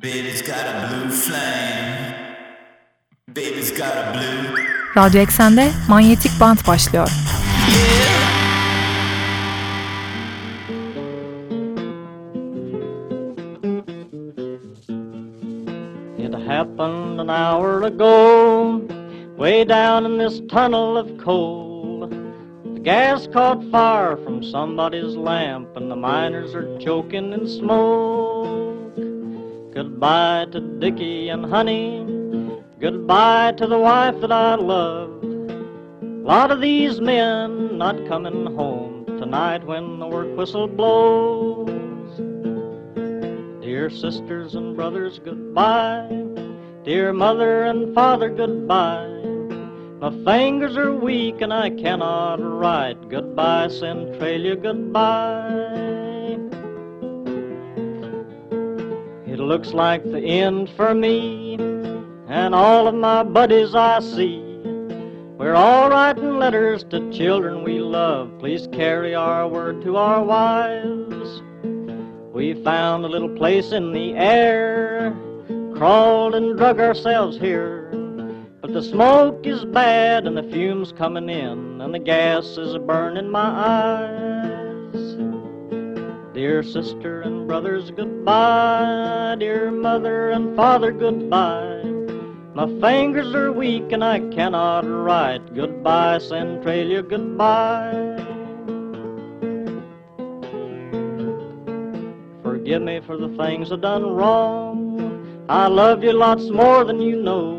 Baby's got a blue flame. Baby's got a blue. Radyo Eksen'de manyetik bant başlıyor. It happened an hour ago, way down in this tunnel of coal. The gas caught fire from somebody's lamp, and the miners are choking in smoke. Goodbye to Dickie and Honey, goodbye to the wife that I love. A lot of these men not coming home tonight when the work whistle blows. Dear sisters and brothers, goodbye. Dear mother and father, goodbye. My fingers are weak and I cannot write. Goodbye, Centralia, goodbye. Looks like the end for me and all of my buddies I see. We're all writing letters to children we love. Please carry our word to our wives. We found a little place in the air, crawled and drug ourselves here. But the smoke is bad and the fumes coming in, and the gas is burning my eyes. Dear sister and brothers, goodbye. Dear mother and father, goodbye. My fingers are weak and I cannot write. Goodbye, Centralia, goodbye. Forgive me for the things I've done wrong. I love you lots more than you know.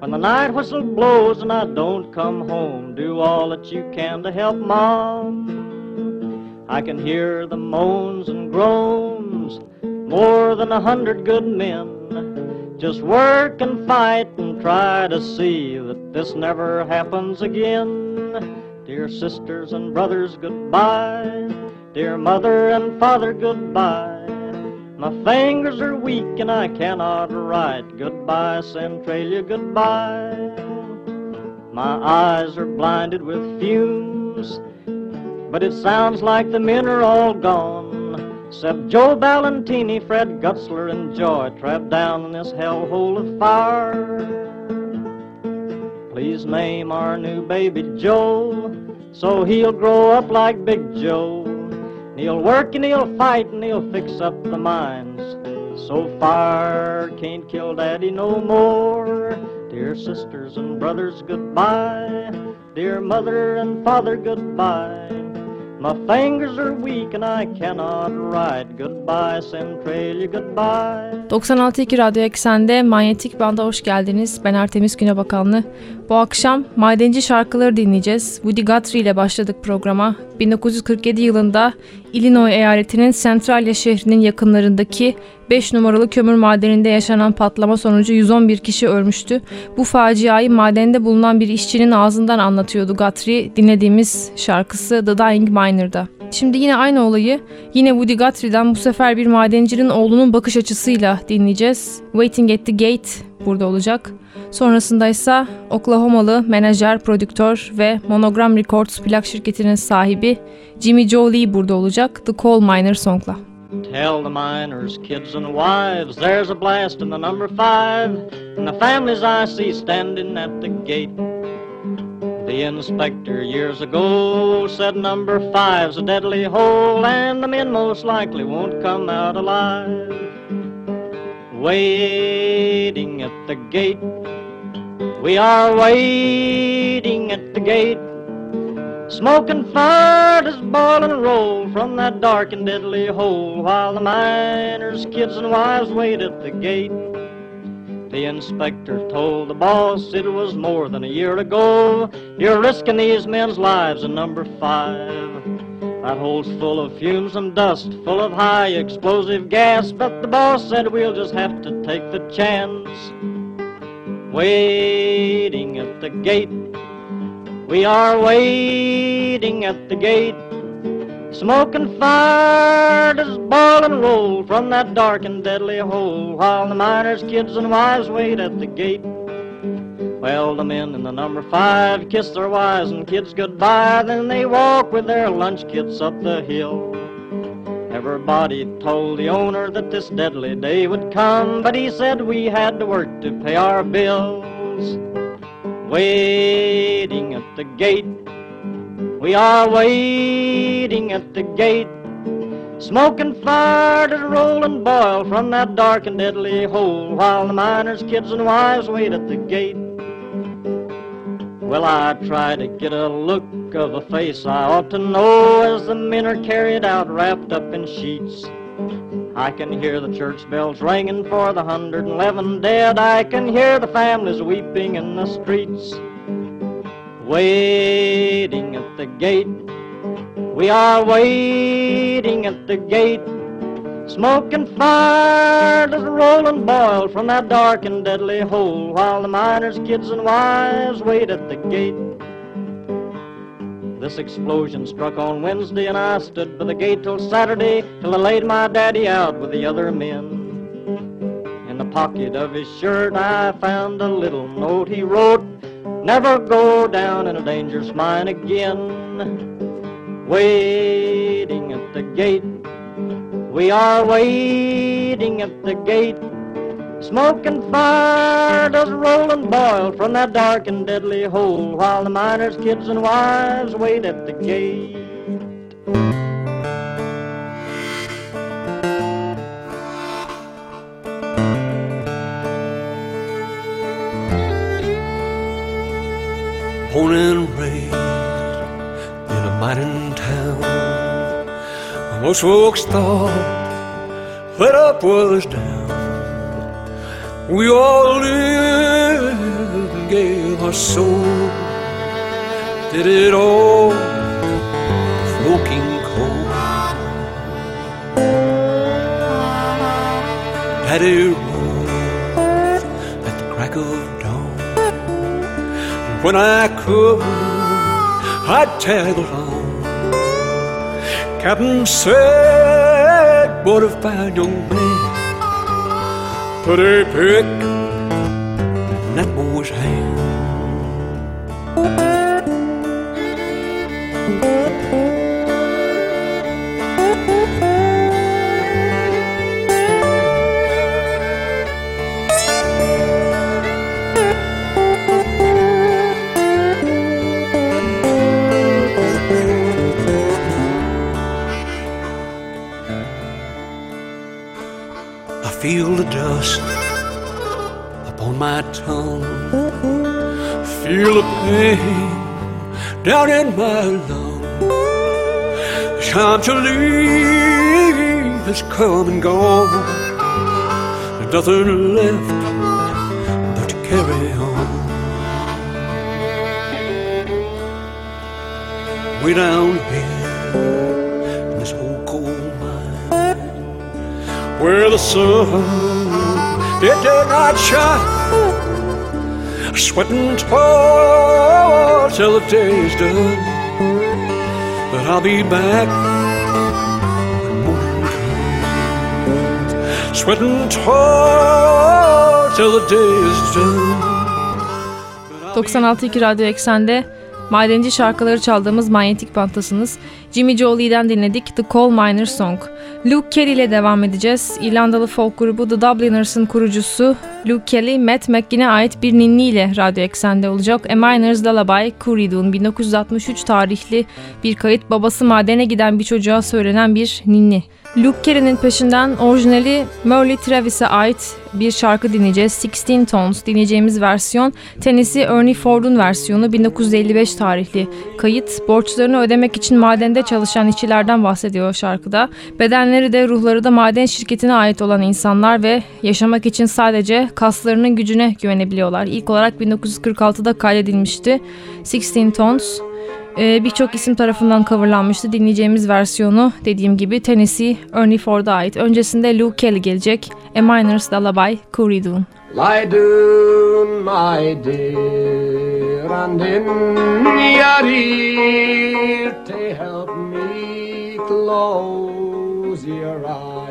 When the night whistle blows and I don't come home, do all that you can to help mom. I can hear the moans and groans, more than a hundred good men. Just work and fight and try to see that this never happens again. Dear sisters and brothers, goodbye. Dear mother and father, goodbye. My fingers are weak and I cannot write. Goodbye, Centralia, goodbye. My eyes are blinded with fumes, but it sounds like the men are all gone. Except Joe Valentini, Fred Gutzler, and Joy trapped down in this hellhole of fire. Please name our new baby Joe, so he'll grow up like Big Joe. And He'll work and he'll fight and he'll fix up the mines. So fire can't kill daddy no more. Dear sisters and brothers, goodbye. Dear mother and father, goodbye. My fingers are weak and I cannot write. Goodbye, Centralia, goodbye. 96.2 Radyo Eksen'de Manyetik Band'a hoş geldiniz. Ben Artemis Günebakanlı. Bu akşam madenci şarkıları dinleyeceğiz. Woody Guthrie ile başladık programa. 1947 yılında Illinois eyaletinin Centralia şehrinin yakınlarındaki 5 numaralı kömür madeninde yaşanan patlama sonucu 111 kişi ölmüştü. Bu faciayı madende bulunan bir işçinin ağzından anlatıyordu Guthrie dinlediğimiz şarkısı The Dying Miner'da. Şimdi yine aynı olayı yine Woody Guthrie'den bu sefer bir madencinin oğlunun bakış açısıyla dinleyeceğiz. Waiting at the Gate burada olacak. Sonrasında ise Oklahomalı menajer, prodüktör ve Monogram Records plak şirketinin sahibi Jimmy Joe Lee burada olacak The Coal Miner songla. Tell the miners, kids and wives, there's a blast in the number five, and the families I see standing at the gate. The inspector years ago said number five's a deadly hole, and the men most likely won't come out alive. Waiting at the gate, we are waiting at the gate. Smoke and fire does boil and roll from that dark and deadly hole while the miners, kids, and wives wait at the gate. The inspector told the boss it was more than a year ago. You're risking these men's lives in number five. That hole's full of fumes and dust, full of high explosive gas, but the boss said we'll just have to take the chance. Waiting at the gate we are waiting at the gate. Smoke and fire does boil and roll from that dark and deadly hole while the miners, kids, and wives wait at the gate. Well, the men in the number five kiss their wives and kids goodbye, then they walk with their lunch kits up the hill. Everybody told the owner that this deadly day would come, but he said we had to work to pay our bills. Waiting at the gate, we are waiting at the gate. Smoke and fire to roll and boil from that dark and deadly hole while the miners, kids, and wives wait at the gate. Well, I try to get a look of a face I ought to know as the men are carried out wrapped up in sheets. I can hear the church bells ringing for the 111 dead. I can hear the families weeping in the streets. Waiting at the gate. We are waiting at the gate. Smoke and fire does roll and boil from that dark and deadly hole while the miners, kids, and wives wait at the gate. This explosion struck on Wednesday, and I stood by the gate till Saturday till I laid my daddy out with the other men. In the pocket of his shirt, I found a little note he wrote Never go down in a dangerous mine again. Waiting at the gate we are waiting at the gate. Smoke and fire does roll and boil from that dark and deadly hole while the miners, kids, and wives wait at the gate. Born and raised in a mining town most folks thought that up was down. We all lived and gave our soul, did it all, smoking coal. Daddy rose at the crack of dawn. And when I could, I'd tag along. Captain said, What a fine young man. Put a pick that boy's hand. My tongue. Feel the pain down in my lungs. Time to leave has come and gone. There's nothing left but to carry on. Way down here in this old coal mine, where the sun it did not shine. Sweating toil till the day is done, but I'll be back. Sweating toil till the day is done. 96.2 Radyo Eksen'de madenci şarkıları çaldığımız manyetik bantasınız. Jimmy Jolie'den dinledik The Coal Miner Song. Luke Kelly ile devam edeceğiz. İrlandalı folk grubu The Dubliners'ın kurucusu Luke Kelly, Matt McGinn'e ait bir ninni ile radyo eksende olacak. A Miner's Lullaby, Kuridoon 1963 tarihli bir kayıt babası madene giden bir çocuğa söylenen bir ninni. Luke Kelly'nin peşinden orijinali Merle Travis'e ait bir şarkı dinleyeceğiz. 16 Tones dinleyeceğimiz versiyon Tennessee Ernie Ford'un versiyonu 1955 tarihli kayıt. Borçlarını ödemek için madende çalışan işçilerden bahsediyor şarkıda. Bedenleri de ruhları da maden şirketine ait olan insanlar ve yaşamak için sadece kaslarının gücüne güvenebiliyorlar. İlk olarak 1946'da kaydedilmişti. 16 Tones ee, birçok isim tarafından coverlanmıştı. Dinleyeceğimiz versiyonu dediğim gibi Tennessee Ernie Ford'a ait. Öncesinde Luke Kelly gelecek. A Miner's Lullaby, Cooley Doon. Lie down, my dear, and in your ear to help me close your eyes.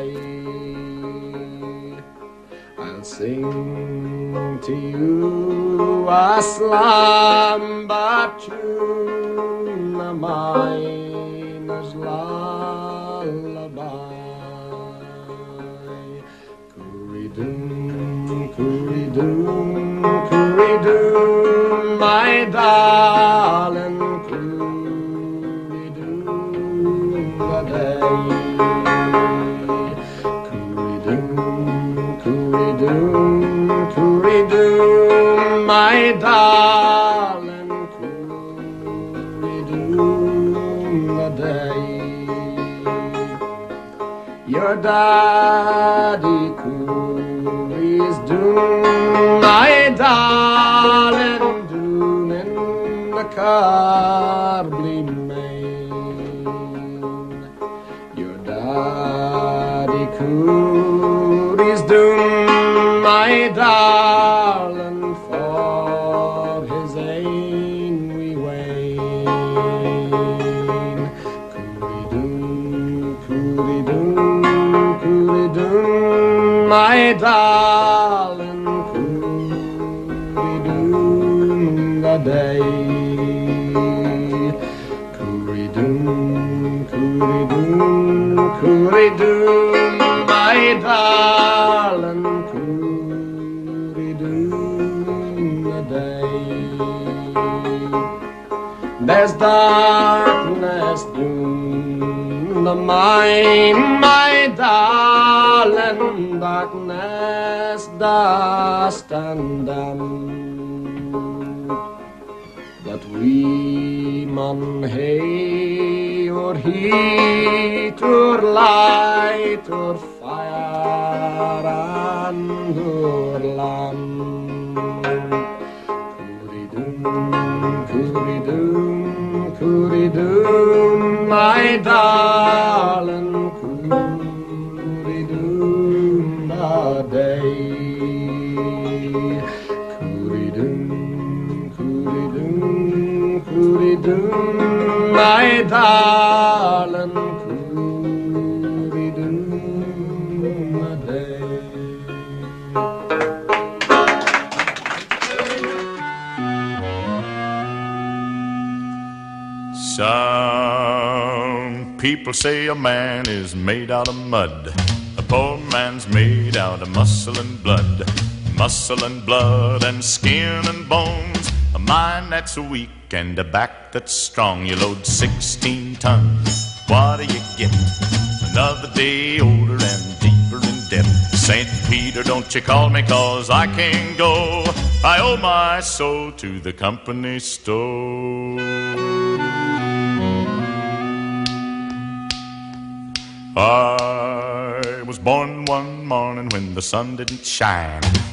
sing to you a slumber tune, a miner's lullaby. Curry-doom, curry-doom, curry-doom, my darling, curry-doom the day. Cooridoon, cooridoon, my darling, cooridoon, the day. Your daddy coolies doon, my darling, doon in the Carbly main. Your daddy coolies doom mine, my darling, darkness, dust and damp. But we mun hay or heat or light or fire and or lamp. Cooridoon, cooridoon, cooridoon, my darling, darling. Some people say a man is made out of mud. A poor man's made out of muscle and blood. Muscle and blood and skin and bones. A mind that's weak and a back that's strong. You load 16 tons. What do you get? Another day older and deeper in debt. St. Peter, don't you call me cause I can't go. I owe my soul to the company store. I was born one morning when the sun didn't shine.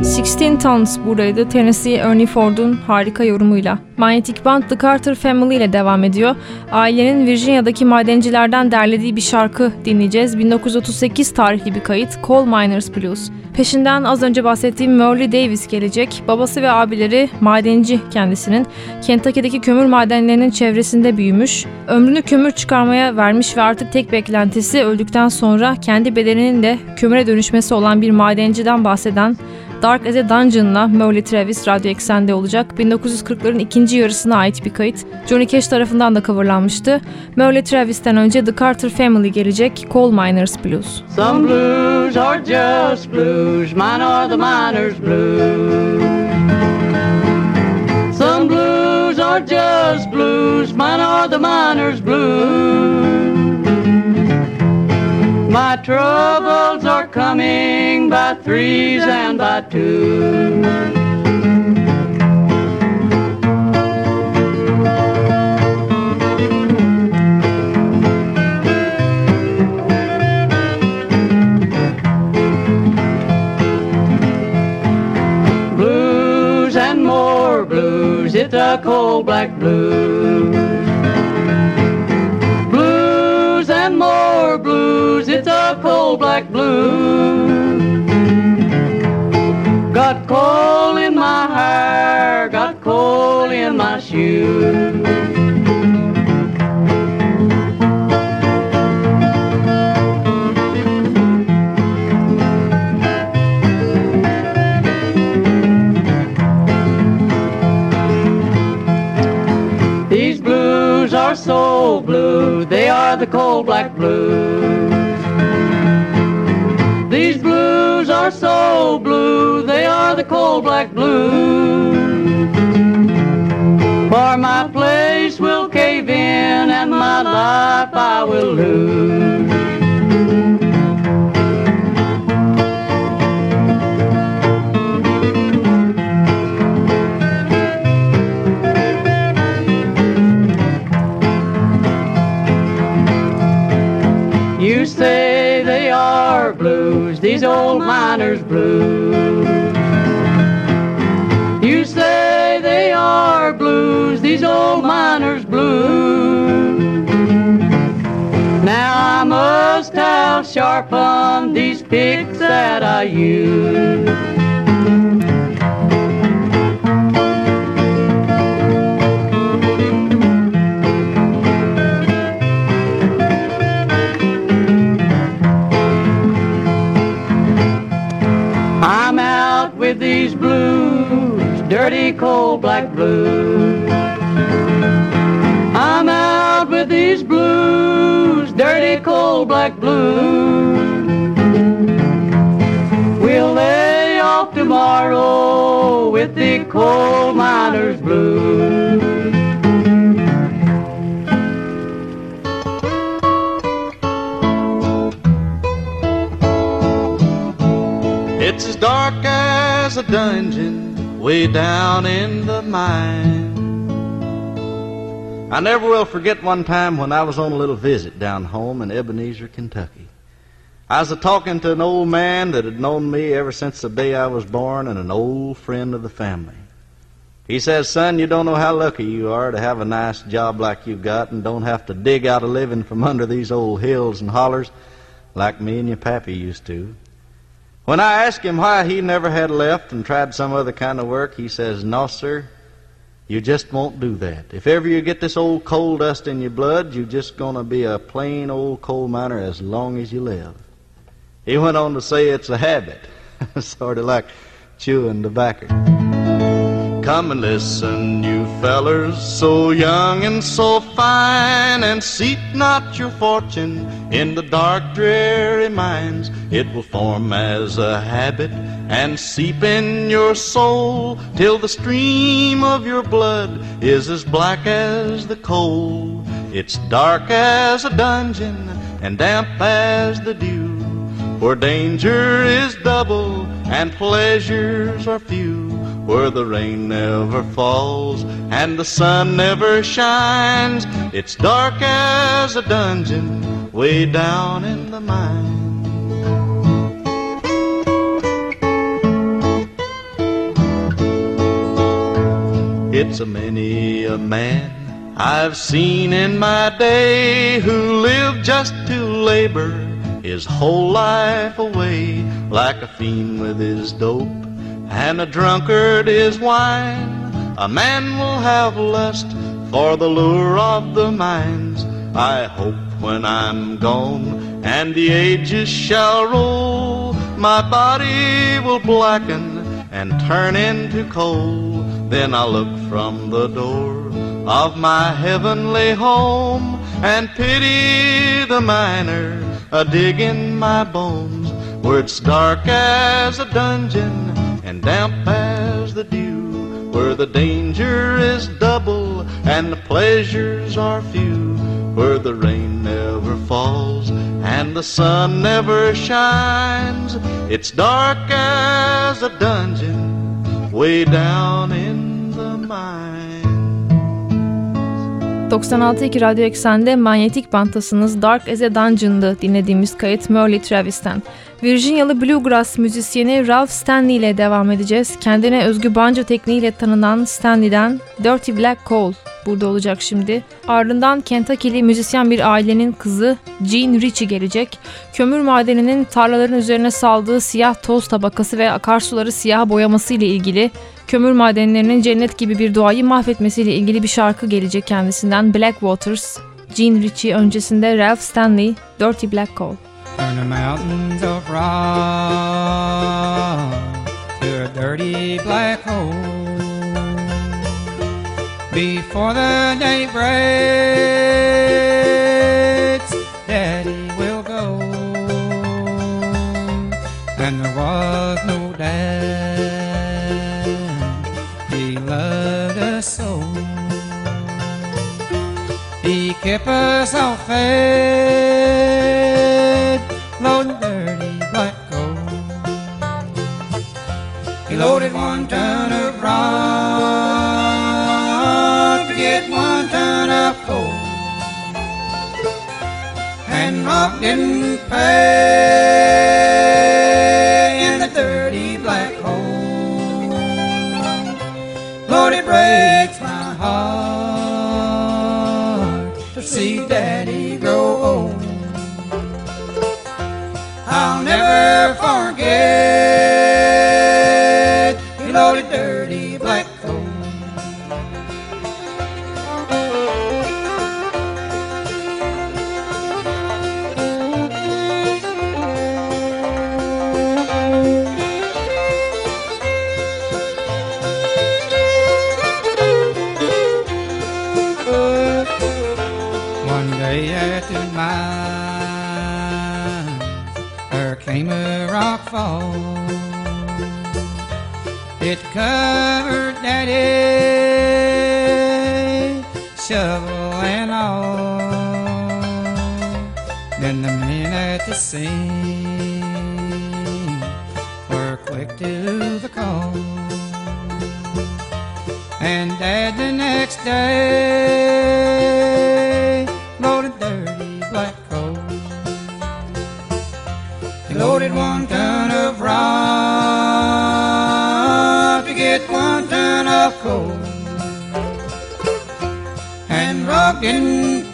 16 Tons buradaydı. Tennessee Ernie Ford'un harika yorumuyla. Manyetik Band The Carter Family ile devam ediyor. Ailenin Virginia'daki madencilerden derlediği bir şarkı dinleyeceğiz. 1938 tarihli bir kayıt Coal Miners Blues. Peşinden az önce bahsettiğim Merle Davis gelecek. Babası ve abileri madenci kendisinin. Kentucky'deki kömür madenlerinin çevresinde büyümüş. Ömrünü kömür çıkarmaya vermiş ve artık tek beklentisi öldükten sonra kendi bedeninin de kömüre dönüşmesi olan bir madenciden bahseden Dark as a Dungeon'la Merle Travis radyo eksende olacak. 1940'ların ikinci yarısına ait bir kayıt. Johnny Cash tarafından da coverlanmıştı. Merle Travis'ten önce The Carter Family gelecek Coal Miners Blues. Some blues are just blues, mine are the miners' blues. Some blues are just blues, mine are the miners' blues. My troubles are coming by threes and by twos. Blues and more blues, it's a cold black blues. Blue, the coal black blues. For my place will cave in and my life I will lose. You say they are blues, these old miners' blues. Old miners' blues. Now I must have sharpened these picks that I use. I'm out with these blues, dirty cold black blues. These blues, dirty cold black blues. We'll lay off tomorrow with the coal miners blues. It's as dark as a dungeon way down in the mine. I never will forget one time when I was on a little visit down home in Ebenezer, Kentucky. I was a talking to an old man that had known me ever since the day I was born and an old friend of the family. He says, Son, you don't know how lucky you are to have a nice job like you've got and don't have to dig out a living from under these old hills and hollers like me and your pappy used to. When I asked him why he never had left and tried some other kind of work, he says, No, sir, you just won't do that. If ever you get this old coal dust in your blood, you're just going to be a plain old coal miner as long as you live. He went on to say it's a habit, sort of like chewing tobacco. Come and listen, you fellers, so young and so fine, and seek not your fortune in the dark, dreary mines. It will form as a habit and seep in your soul till the stream of your blood is as black as the coal. It's dark as a dungeon and damp as the dew, where danger is double and pleasures are few, where the rain never falls and the sun never shines. It's dark as a dungeon way down in the mine. It's a many a man I've seen in my day who lived just to labor his whole life away like a fiend with his dope and a drunkard his wine. A man will have lust for the lure of the mines. I hope when I'm gone and the ages shall roll, my body will blacken and turn into coal. Then I'll look from the door of my heavenly home and pity the miner a digging my bones where it's dark as a dungeon and damp as the dew where the danger is double and the pleasures are few where the rain never falls and the sun never shines. It's dark as a dungeon way down in the mine 96.2 Radyo Eksen'de manyetik bantasınız Dark as a Dungeon'dı dinlediğimiz kayıt Merle Travis'ten. Virginialı bluegrass müzisyeni Ralph Stanley ile devam edeceğiz. Kendine özgü banjo tekniğiyle tanınan Stanley'den Dirty Black Coal burada olacak şimdi. Ardından Kentucky'li müzisyen bir ailenin kızı Jean Ritchie gelecek. Kömür madeninin tarlaların üzerine saldığı siyah toz tabakası ve akarsuları siyah boyaması ile ilgili kömür madenlerinin cennet gibi bir doğayı mahvetmesiyle ilgili bir şarkı gelecek kendisinden Black Waters. Jean Ritchie öncesinde Ralph Stanley, Dirty Black Coal. From the mountains of rock to a dirty black hole. Before the day breaks, Us all fed, loading dirty black gold. He loaded one ton of rock to get one ton of coal. And rock didn't pay covered Daddy, shovel and all. Then the men at the scene were quick to the call. And Dad the next day And rock didn't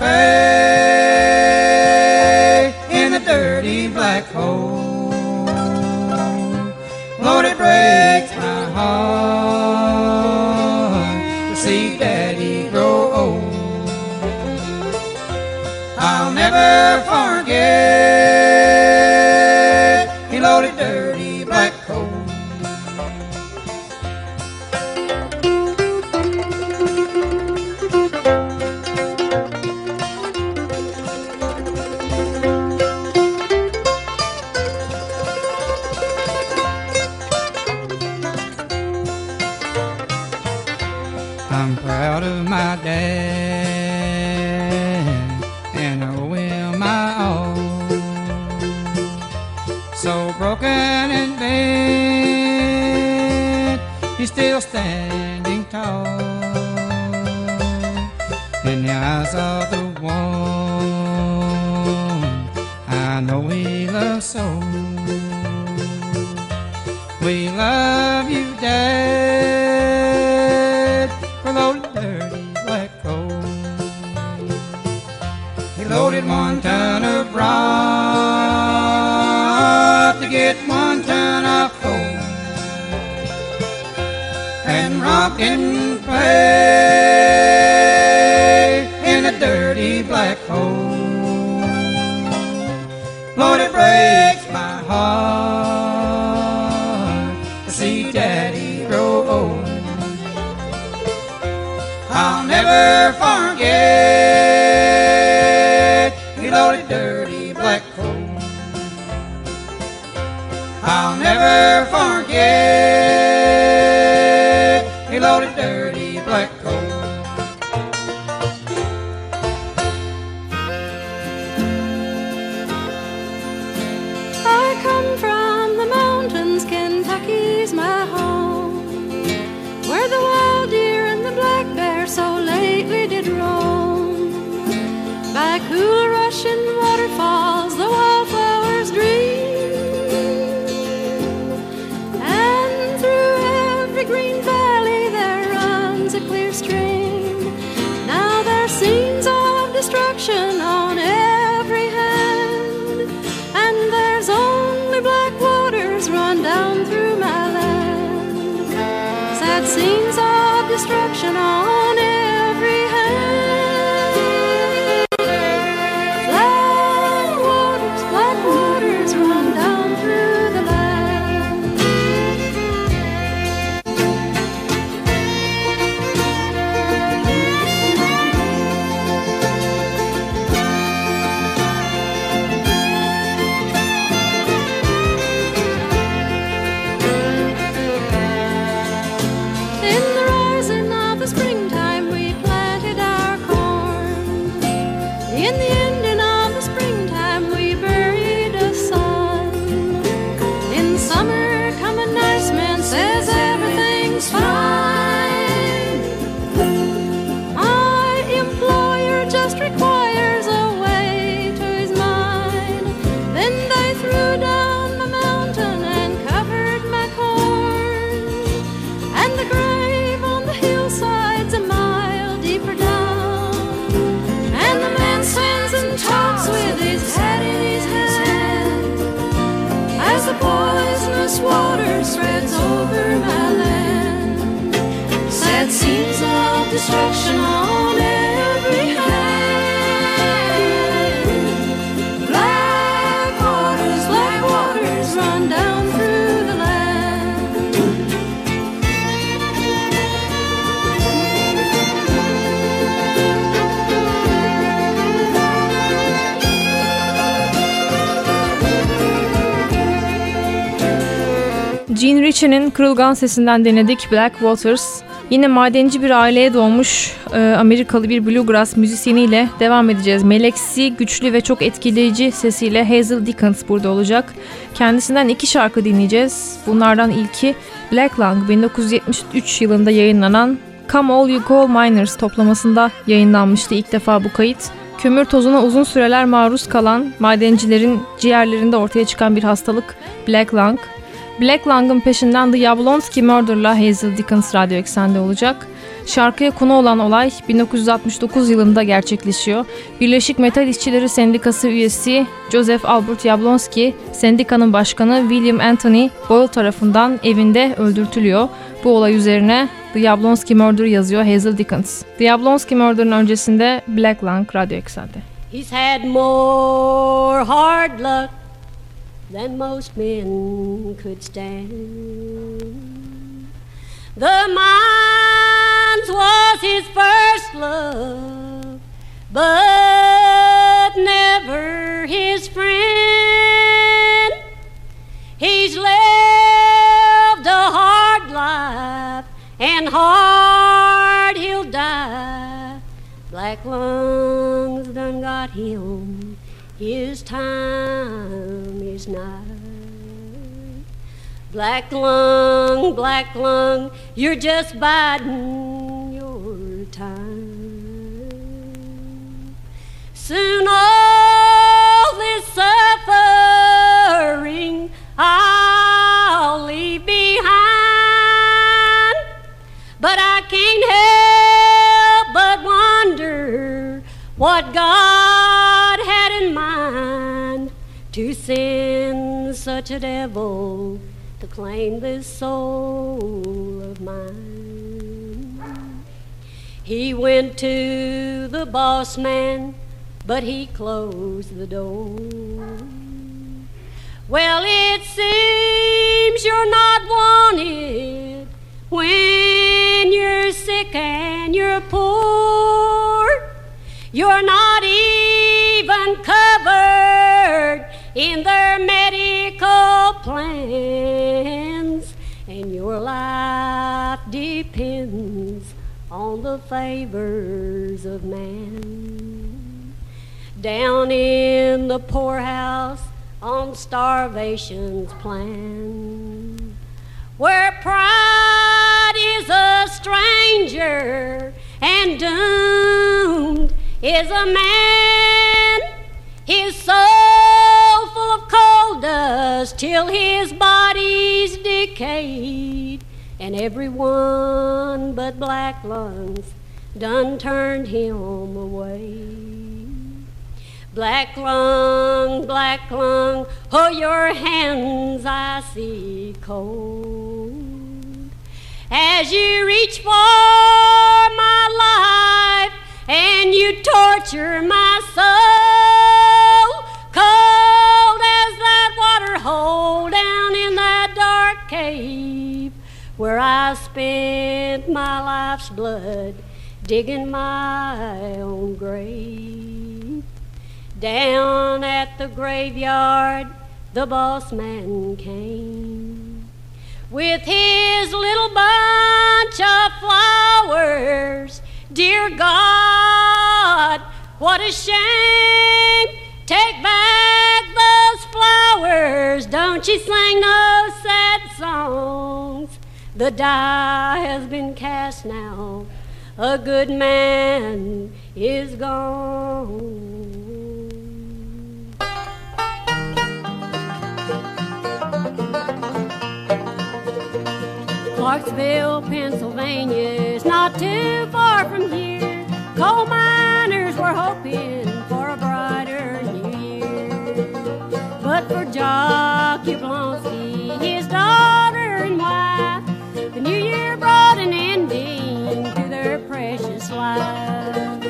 and rock Ritchie'nin kırılgan sesinden denedik Black Waters. Yine madenci bir aileye doğmuş e, Amerikalı bir bluegrass müzisyeniyle devam edeceğiz. Meleksi, güçlü ve çok etkileyici sesiyle Hazel Dickens burada olacak. Kendisinden iki şarkı dinleyeceğiz. Bunlardan ilki Black Lung 1973 yılında yayınlanan Come All You Coal Miners toplamasında yayınlanmıştı ilk defa bu kayıt. Kömür tozuna uzun süreler maruz kalan madencilerin ciğerlerinde ortaya çıkan bir hastalık Black Lung. Black Lung'ın peşinden The Yablonsky Murder'la Hazel Dickens radyo eksende olacak. Şarkıya konu olan olay 1969 yılında gerçekleşiyor. Birleşik Metal İşçileri Sendikası üyesi Joseph Albert Yablonsky, sendikanın başkanı William Anthony Boyle tarafından evinde öldürtülüyor. Bu olay üzerine The Yablonsky Murder yazıyor Hazel Dickens. The Yablonsky Murder'ın öncesinde Black Lung radyo eksende. He's had more hard luck than most men could stand. The mines was his first love, but never his friend. He's lived a hard life, and hard he'll die. Black lungs done got him. His time is nigh. Black lung, black lung, you're just biding your time. Soon all this suffering I'll leave behind. But I can't help but wonder what God had in mind to send such a devil to claim this soul of mine. He went to the boss man, but he closed the door. Well, it seems you're not wanted when you're sick and you're poor. You're not even covered in their medical plans, and your life depends on the favors of man. Down in the poorhouse on starvation's plan, where pride is a stranger and doomed is a man. His soul full of coal dust till his body's decayed, and everyone but black lungs done turned him away. Black lung, black lung, oh, your hands I see cold. As you reach for my life and you torture my soul, cold as that water hole down in that dark cave where I spent my life's blood digging my own grave. Down at the graveyard, the boss man came with his little bunch of flowers. Dear God, what a shame! Take back those flowers. Don't you sing no sad songs. The die has been cast now. A good man is gone. Clarksville, Pennsylvania is not too far from here. Coal miners were hoping for a brighter new year. But for Jock Yablonski, his daughter and wife, the new year brought an ending to their precious life.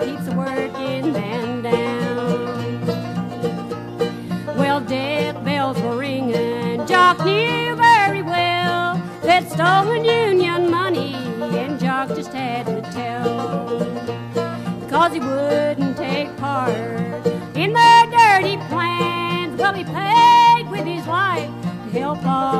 Keeps working man down. Well, death bells were ringing. Jock knew very well that stolen union money, and Jock just had to tell. Cause he wouldn't take part in the dirty plans. Well, he paid with his life to help all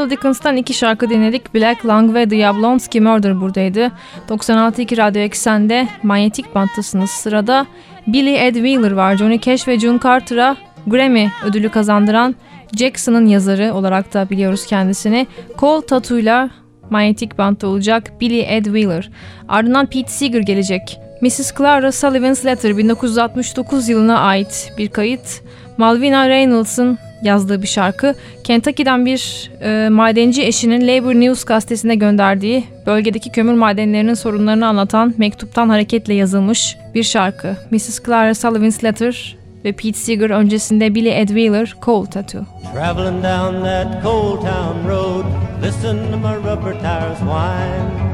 Hazel Dickens'tan iki şarkı dinledik. Black Lung ve The Yablonsky Murder buradaydı. 96.2 Radyo Eksen'de manyetik banttasınız. Sırada Billy Ed Wheeler var. Johnny Cash ve June Carter'a Grammy ödülü kazandıran Jackson'ın yazarı olarak da biliyoruz kendisini. Cole Tattoo'yla Manyetik Band'da olacak Billy Ed Wheeler. Ardından Pete Seeger gelecek. Mrs. Clara Sullivan's Letter 1969 yılına ait bir kayıt. Malvina Reynolds'ın yazdığı bir şarkı. Kentucky'den bir e, madenci eşinin Labor News gazetesine gönderdiği bölgedeki kömür madenlerinin sorunlarını anlatan mektuptan hareketle yazılmış bir şarkı. Mrs. Clara Sullivan's Letter ve Pete Seeger öncesinde Billy Ed Wheeler Coal Tattoo. Traveling down that coal town road, listen to my rubber tires whine.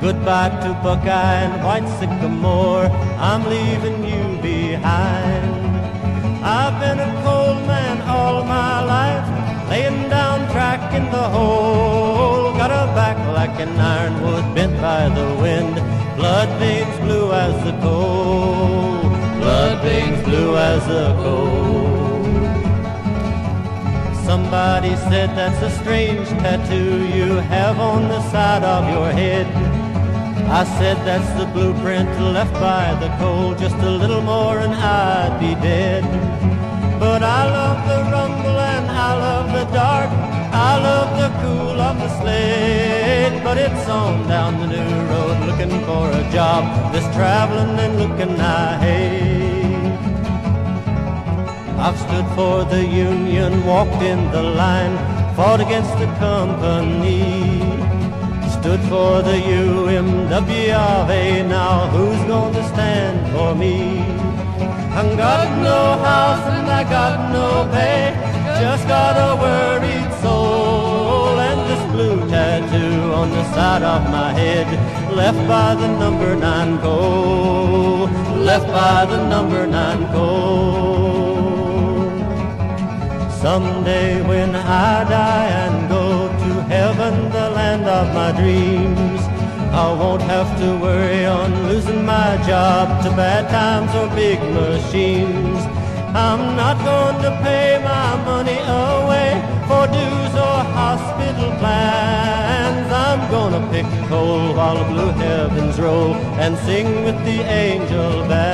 Goodbye to Buckeye and White Sycamore, I'm leaving you behind. I've been a coal laying down track in the hole. Got a back like an ironwood bent by the wind, blood veins blue as the coal, blood veins blue as the coal. Somebody said that's a strange tattoo you have on the side of your head. I said that's the blueprint left by the coal, just a little more and I'd be dead. But I love the rumble and I love the dark, I love the cool of the sled. But it's on down the new road looking for a job, this traveling and looking I hate. I've stood for the union, walked in the line, fought against the company. Stood for the UMW of A, now who's going to stand for me? I got no house and I got no pay, just got a worried soul and this blue tattoo on the side of my head, left by the number nine coal, left by the number nine coal. Someday when I die and go to heaven, the land of my dreams, won't have to worry on losing my job to bad times or big machines. I'm not going to pay my money away for dues or hospital plans. I'm gonna pick coal while the blue heavens roll and sing with the angel band.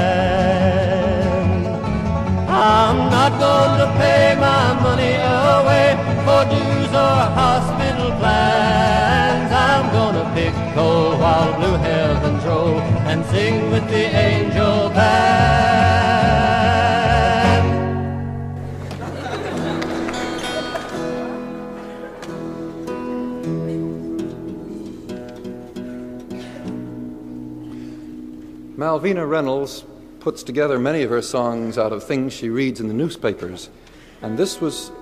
And sing with the angel band. Malvina Reynolds puts together many of her songs out of things she reads in the newspapers, and this was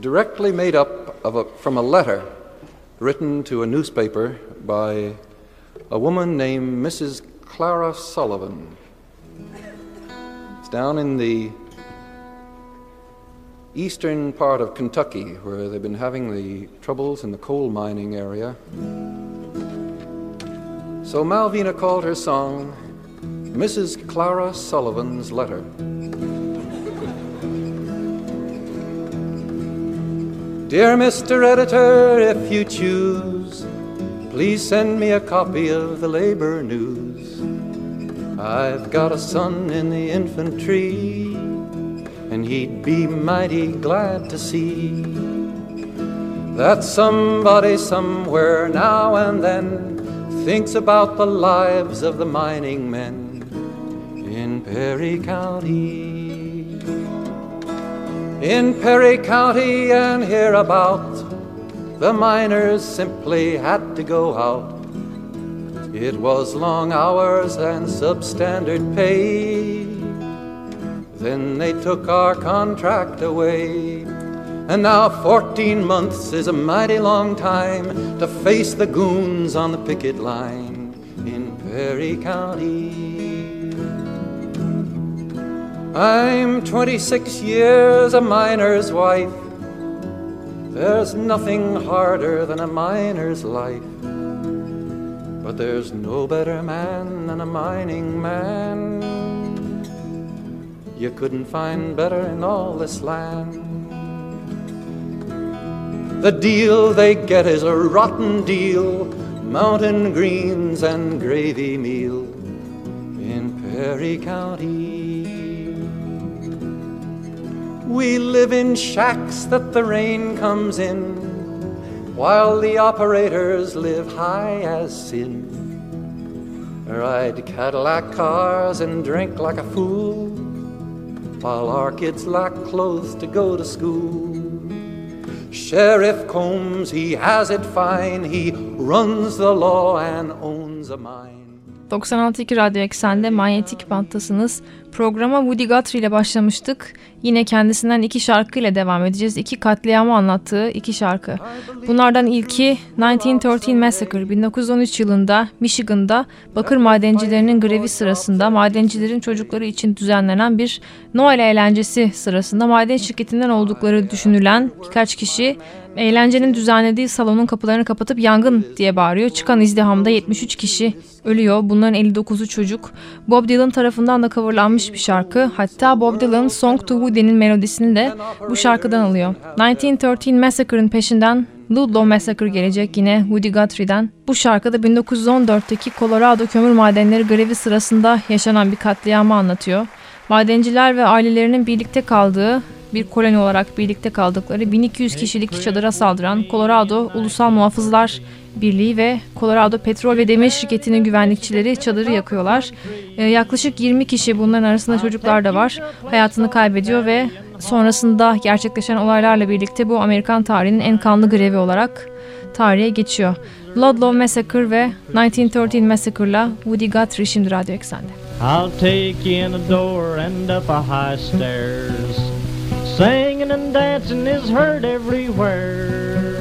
directly made up of a, from a letter written to a newspaper by a woman named Mrs. Clara Sullivan. It's down in the eastern part of Kentucky where they've been having the troubles in the coal mining area. So Malvina called her song Mrs. Clara Sullivan's Letter. Dear Mr. Editor, if you choose, please send me a copy of the labor news. I've got a son in the infantry, and he'd be mighty glad to see that somebody somewhere now and then thinks about the lives of the mining men in Perry County. In Perry County and hereabout, the miners simply had to go out. It was long hours and substandard pay. Then they took our contract away. And now 14 months is a mighty long time to face the goons on the picket line in Perry County. I'm 26 years a miner's wife. There's nothing harder than a miner's life. But there's no better man than a mining man. You couldn't find better in all this land. The deal they get is a rotten deal, mountain greens and gravy meal in Perry County. We live in shacks that the rain comes in, while the operators live high as sin. Ride Cadillac cars and drink like a fool, while our kids lack clothes to go to school. Sheriff Combs, he has it fine, he runs the law and owns a mine. 96 Radyo Eksen'de Manyetik Bant'tasınız. Programa Woody Guthrie ile başlamıştık. Yine kendisinden iki şarkı ile devam edeceğiz. İki katliamı anlattığı iki şarkı. Bunlardan ilki 1913 Massacre 1913 yılında Michigan'da bakır madencilerinin grevi sırasında madencilerin çocukları için düzenlenen bir Noel eğlencesi sırasında maden şirketinden oldukları düşünülen birkaç kişi eğlencenin düzenlediği salonun kapılarını kapatıp yangın diye bağırıyor. Çıkan izdihamda 73 kişi ölüyor. Bunların 59'u çocuk. Bob Dylan tarafından da coverlanmış bir şarkı. Hatta Bob Dylan Song to Woody'nin melodisini de bu şarkıdan alıyor. 1913 Massacre'ın peşinden Ludlow Massacre gelecek yine Woody Guthrie'den. Bu şarkı da 1914'teki Colorado kömür madenleri grevi sırasında yaşanan bir katliamı anlatıyor. Madenciler ve ailelerinin birlikte kaldığı bir koloni olarak birlikte kaldıkları 1200 kişilik çadıra saldıran Colorado Ulusal Muhafızlar Birliği ve Colorado Petrol ve Demir Şirketi'nin güvenlikçileri çadırı yakıyorlar. Ee, yaklaşık 20 kişi bunların arasında çocuklar da var. Hayatını kaybediyor ve sonrasında gerçekleşen olaylarla birlikte bu Amerikan tarihinin en kanlı grevi olarak tarihe geçiyor. Ludlow Massacre ve 1913 Massacre'la Woody Guthrie şimdi Radyo Eksen'de. I'll take you in a door and up a high stairs. Singing and dancing is heard everywhere.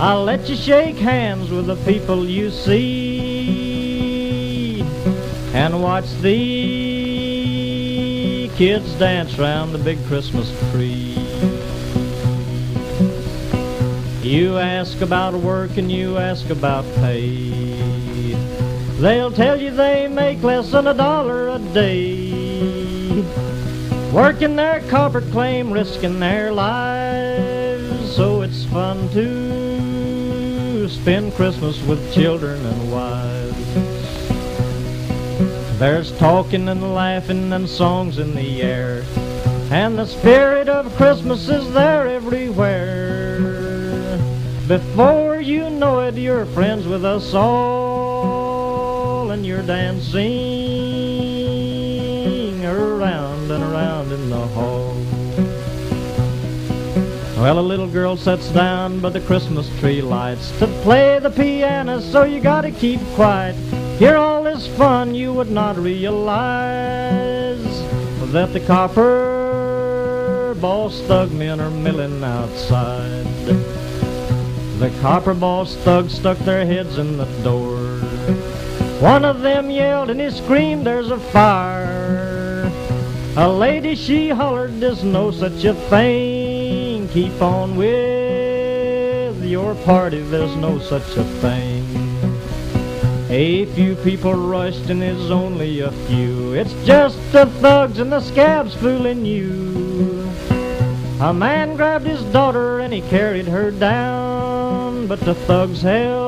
I'll let you shake hands with the people you see and watch the kids dance round the big Christmas tree. You ask about work and you ask about pay. They'll tell you they make less than a dollar a day. Working their copper claim, risking their lives. So it's fun to spend Christmas with children and wives. There's talking and laughing and songs in the air. And the spirit of Christmas is there everywhere. Before you know it, you're friends with us all, and you're dancing around and around in the hall. Well, a little girl sits down by the Christmas tree lights to play the piano, so you gotta keep quiet. Hear all this fun, you would not realize that the copper boss thug men are milling outside. The copper boss thugs stuck their heads in the door. One of them yelled and he screamed, There's a fire. A lady, she hollered, There's no such a thing. Keep on with your party, there's no such a thing. A few people rushed and it's only a few. It's just the thugs and the scabs fooling you. A man grabbed his daughter and he carried her down, but the thugs held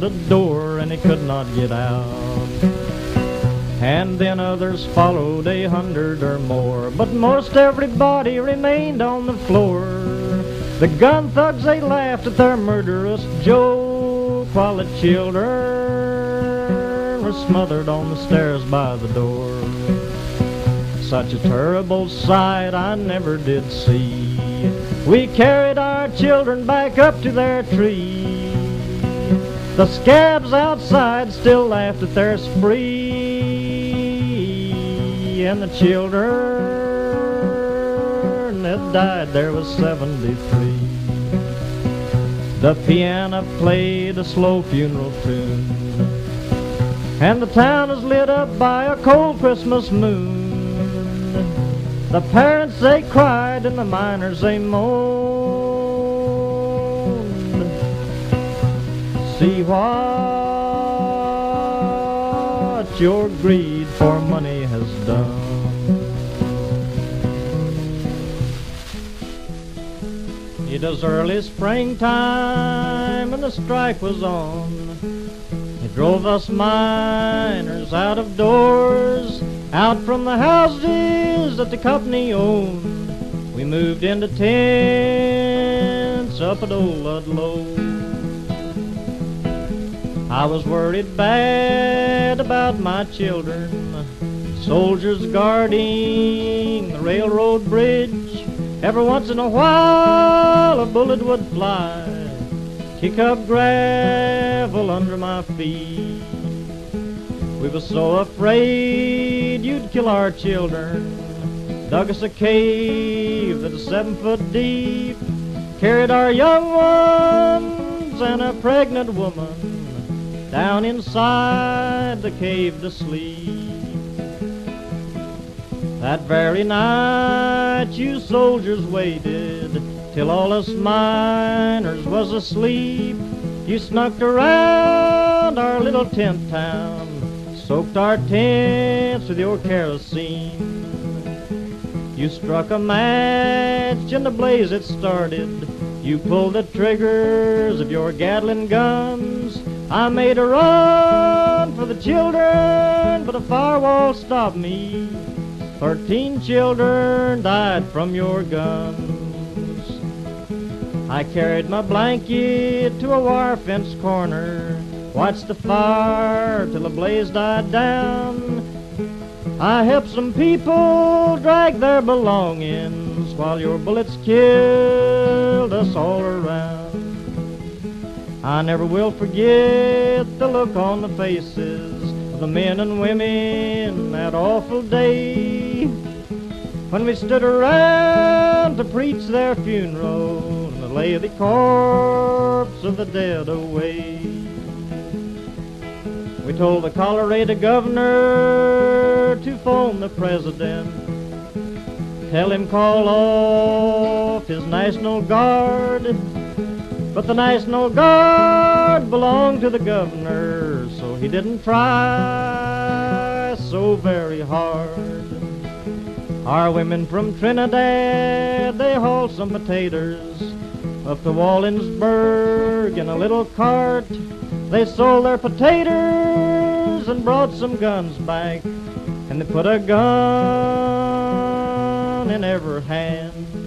the door and he could not get out. And then others followed, a hundred or more, but most everybody remained on the floor. The gun thugs, they laughed at their murderous joke, while the children were smothered on the stairs by the door. Such a terrible sight I never did see. We carried our children back up to their tree. The scabs outside still laughed at their spree, and the children that died there was 73. The piano played a slow funeral tune, and the town is lit up by a cold Christmas moon. The parents they cried and the miners they moaned. See what your greed for money It was early springtime and the strike was on. It drove us miners out of doors Out from the houses that the company owned, we moved into tents up at old Ludlow. I was worried bad about my children, soldiers guarding the railroad bridge. Every once in a while, a bullet would fly, kick up gravel under my feet. We were so afraid you'd kill our children. Dug us a cave that's seven foot deep. Carried our young ones and a pregnant woman down inside the cave to sleep. That very night you soldiers waited till all us miners was asleep. You snuck around our little tent town soaked our tents with your kerosene. You struck a match and the blaze it started. You pulled the triggers of your Gatling guns. I made a run for the children, but a firewall stopped me. Thirteen children died from your guns. I carried my blanket to a wire fence corner. Watched the fire till the blaze died down. I helped some people drag their belongings while your bullets killed us all around. I never will forget the look on the faces of the men and women that awful day when we stood around to preach their funeral and lay the corpse of the dead away. We told the Colorado governor to phone the president. Tell him call off his National Guard. But the National Guard belonged to the governor, so he didn't try so very hard. Our women from Trinidad, they hauled some potatoes up to Walsenburg in a little cart. They sold their potatoes and brought some guns back, and they put a gun in every hand.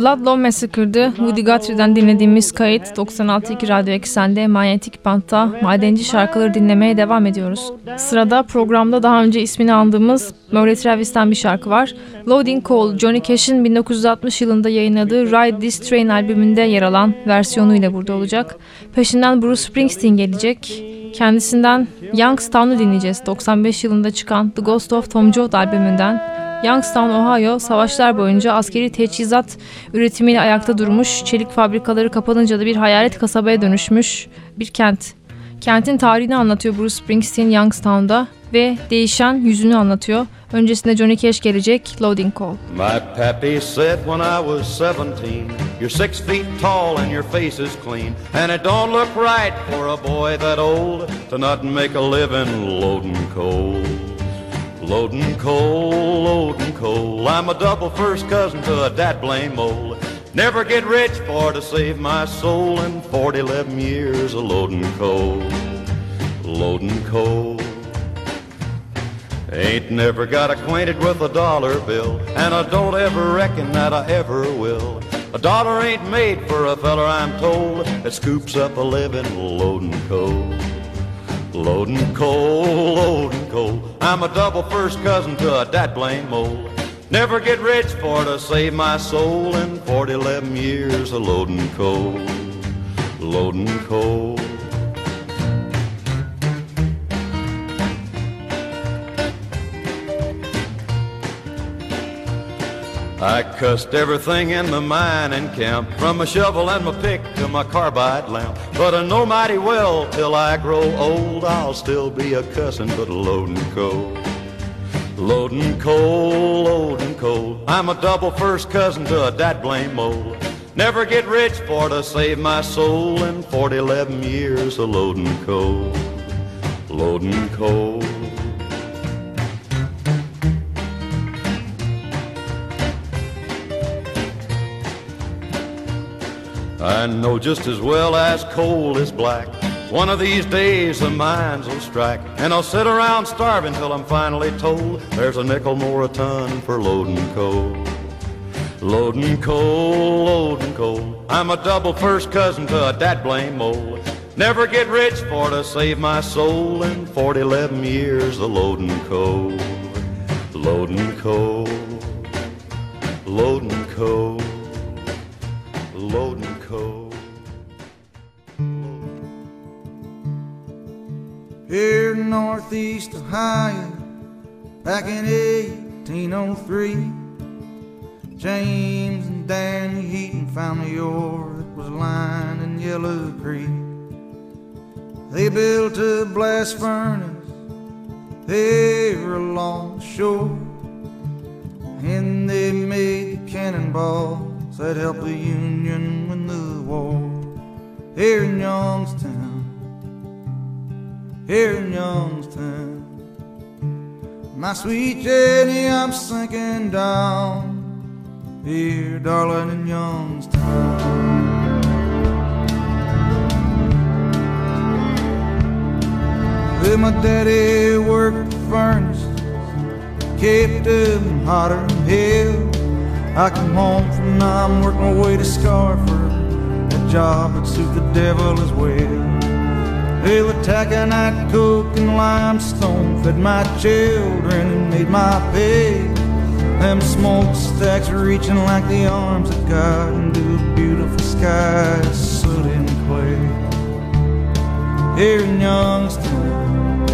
Ludlow Massacre'dı. Woody Guthrie'den dinlediğimiz kayıt 96.2 Radyo Eksen'de Manyetik Bant'ta madenci şarkıları dinlemeye devam ediyoruz. Sırada programda daha önce ismini andığımız Murray Travis'ten bir şarkı var. Loading Call, Johnny Cash'in 1960 yılında yayınladığı Ride This Train albümünde yer alan versiyonuyla burada olacak. Peşinden Bruce Springsteen gelecek. Kendisinden Youngstown'u dinleyeceğiz. 95 yılında çıkan The Ghost of Tom Joad albümünden. Youngstown, Ohio, savaşlar boyunca askeri teçhizat üretimiyle ayakta durmuş, çelik fabrikaları kapanınca da bir hayalet kasabaya dönüşmüş bir kent. Kentin tarihini anlatıyor Bruce Springsteen Youngstown'da ve değişen yüzünü anlatıyor. Öncesinde Johnny Cash gelecek, Loading Call. My pappy said when I was 17, You're six feet tall and your face is clean, and it don't look right for a boy that old to not make a living loading coal. Loading coal, loading coal. I'm a double first cousin to a dad blame old. Never get rich for to save my soul in 40, 11 years of loading coal. Loading coal. Ain't never got acquainted with a dollar bill, and I don't ever reckon that I ever will. A dollar ain't made for a feller, I'm told, that scoops up a living loading coal. Loading coal, loading coal. I'm a double first cousin to a dad blame mole. Never get rich for to save my soul in 40, 11 years of loading coal. Loading coal. I cussed everything in the mining camp, from my shovel and my pick to my carbide lamp. But I know mighty well till I grow old, I'll still be a cussin' but loadin' coal. Loadin' coal, loadin' coal. I'm a double first cousin to a dad blame mole. Never get rich for to save my soul in 40, 11 years of loadin' coal. Loadin' coal. I know just as well as coal is black One of these days the mines will strike, and I'll sit around starving till I'm finally told there's a nickel more a ton for loading coal. Loading coal, loading coal. I'm a double first cousin to a dad blame mole. Never get rich for to save my soul in 40, 11 years of loading coal. Loading coal, loading coal, Northeast Ohio, back in 1803, James and Danny Heaton found the ore that was lying in Yellow Creek. They built a blast furnace there along the shore, and they made the cannonballs that helped the Union win the war. Here in Youngstown here in Youngstown. My sweet Jenny, I'm sinking down here, darling, in Youngstown. Well, my daddy worked the furnace, kept them hotter than hell. I come home from now, I'm working my way to scarfer, a job that suit the devil as well. They were taconite, coke, and limestone. Fed my children and made my pay. Them smokestacks reaching like the arms of God into a beautiful sky, soot and clay. Here in Youngstown,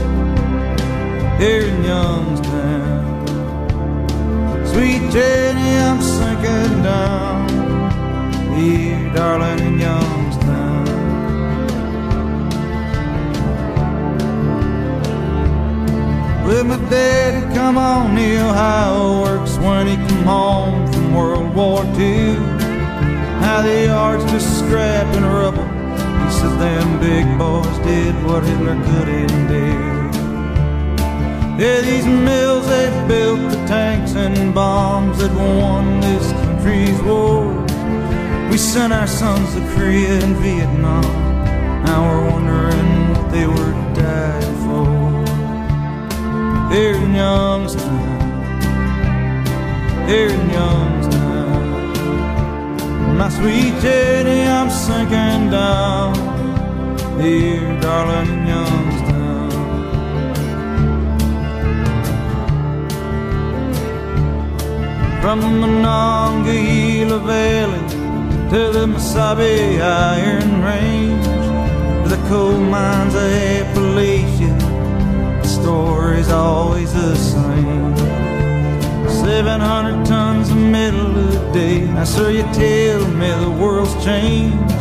here in Youngstown, sweet Jenny, I'm sinking down. Here, darling, in Youngstown. Well, my daddy come on the Ohio works when he come home from World War II. How the yard's just scrap and rubble. He said them big boys did what Hitler couldn't do. Yeah, these mills they built the tanks and bombs that won this country's war. We sent our sons to Korea and Vietnam. Now here in Youngstown, here in Youngstown. My sweet Jenny, I'm sinking down here, darling, in Youngstown. From the Monongahela Valley to the Mesabi Iron Range to the coal mines of Appalachia story's always the same. 700 tons of metal a day. Now, sir, you tell me the world's changed.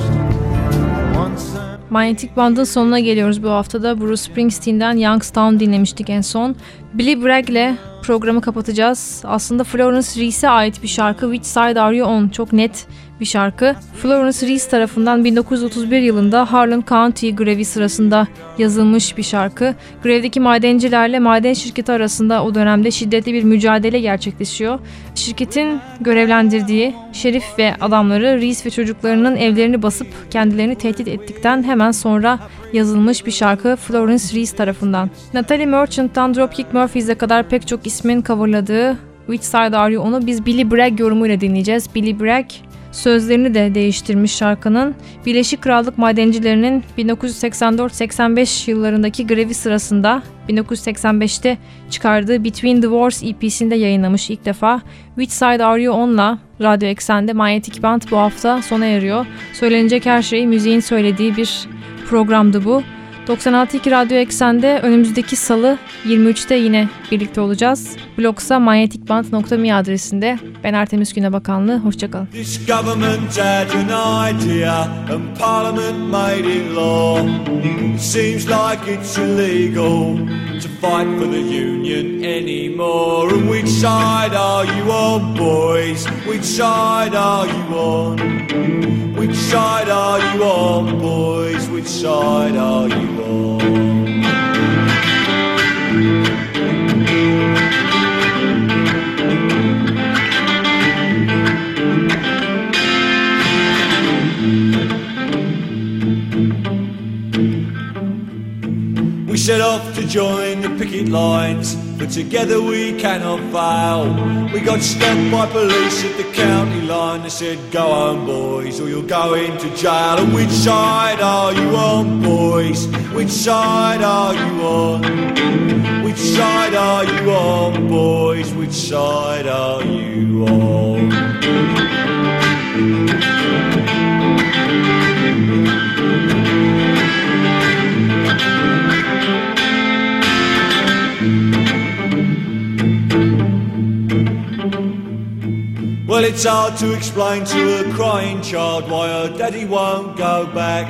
Manyetik Band'ın sonuna geliyoruz bu haftada. Bruce Springsteen'den Youngstown dinlemiştik en son. Billy Bragg'le programı kapatacağız. Aslında Florence Reese'e ait bir şarkı Which Side Are You On? Çok net bir şarkı. Florence Reese tarafından 1931 yılında Harlan County grevi sırasında yazılmış bir şarkı. Grevdeki madencilerle maden şirketi arasında o dönemde şiddetli bir mücadele gerçekleşiyor. Şirketin görevlendirdiği şerif ve adamları Reese ve çocuklarının evlerini basıp kendilerini tehdit ettikten hemen sonra yazılmış bir şarkı Florence Reese tarafından. Natalie Merchant'tan Dropkick Murphys'e kadar pek çok ismin coverladığı Which Side Are You onu biz Billy Bragg yorumuyla dinleyeceğiz. Billy Bragg Sözlerini de değiştirmiş şarkının Birleşik Krallık madencilerinin 1984-85 yıllarındaki grevi sırasında 1985'te çıkardığı Between the Wars EP'sinde yayınlamış ilk defa. Which Side Are You On'la Radyo Eksen'de Manyetik Band bu hafta sona eriyor. Söylenecek her şeyi müziğin söylediği bir programdı bu. 96.2 Radyo Eksen'de önümüzdeki salı 23'te yine birlikte olacağız. Blogsa manyetikband.me adresinde. Ben Artemis Güne Bakanlığı. Hoşçakalın. This? Which side are you on, boys? Which side are you on? We set off to join the picket lines, but together we cannot fail. We got stopped by police at the county line. They said, Go home, boys, or you'll go into jail. And which side are you on, boys? Which side are you on? Which side are you on, boys? Which side are you on? Well, it's hard to explain to a crying child why her daddy won't go back.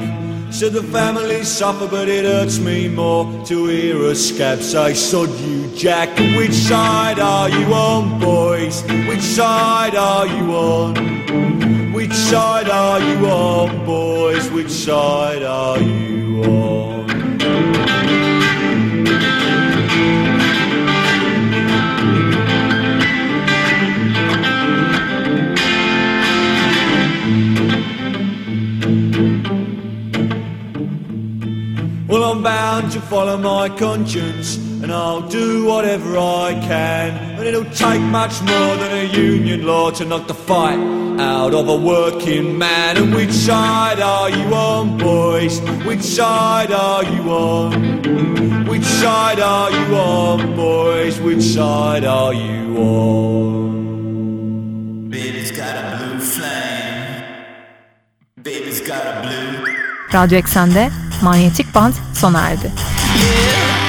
So the family suffer, but it hurts me more to hear a scab say, Sod you, Jack. Which side are you on, boys? Which side are you on? Which side are you on, boys? Which side are you on? I'm bound to follow my conscience, and I'll do whatever I can. But it'll take much more than a union law to knock the fight out of a working man. And which side are you on, boys? Which side are you on? Which side are you on, boys? Which side are you on? Baby's got a blue flame. Baby's got a blue. Radyo Eksen'de Manyetik Band sona erdi. Yeah.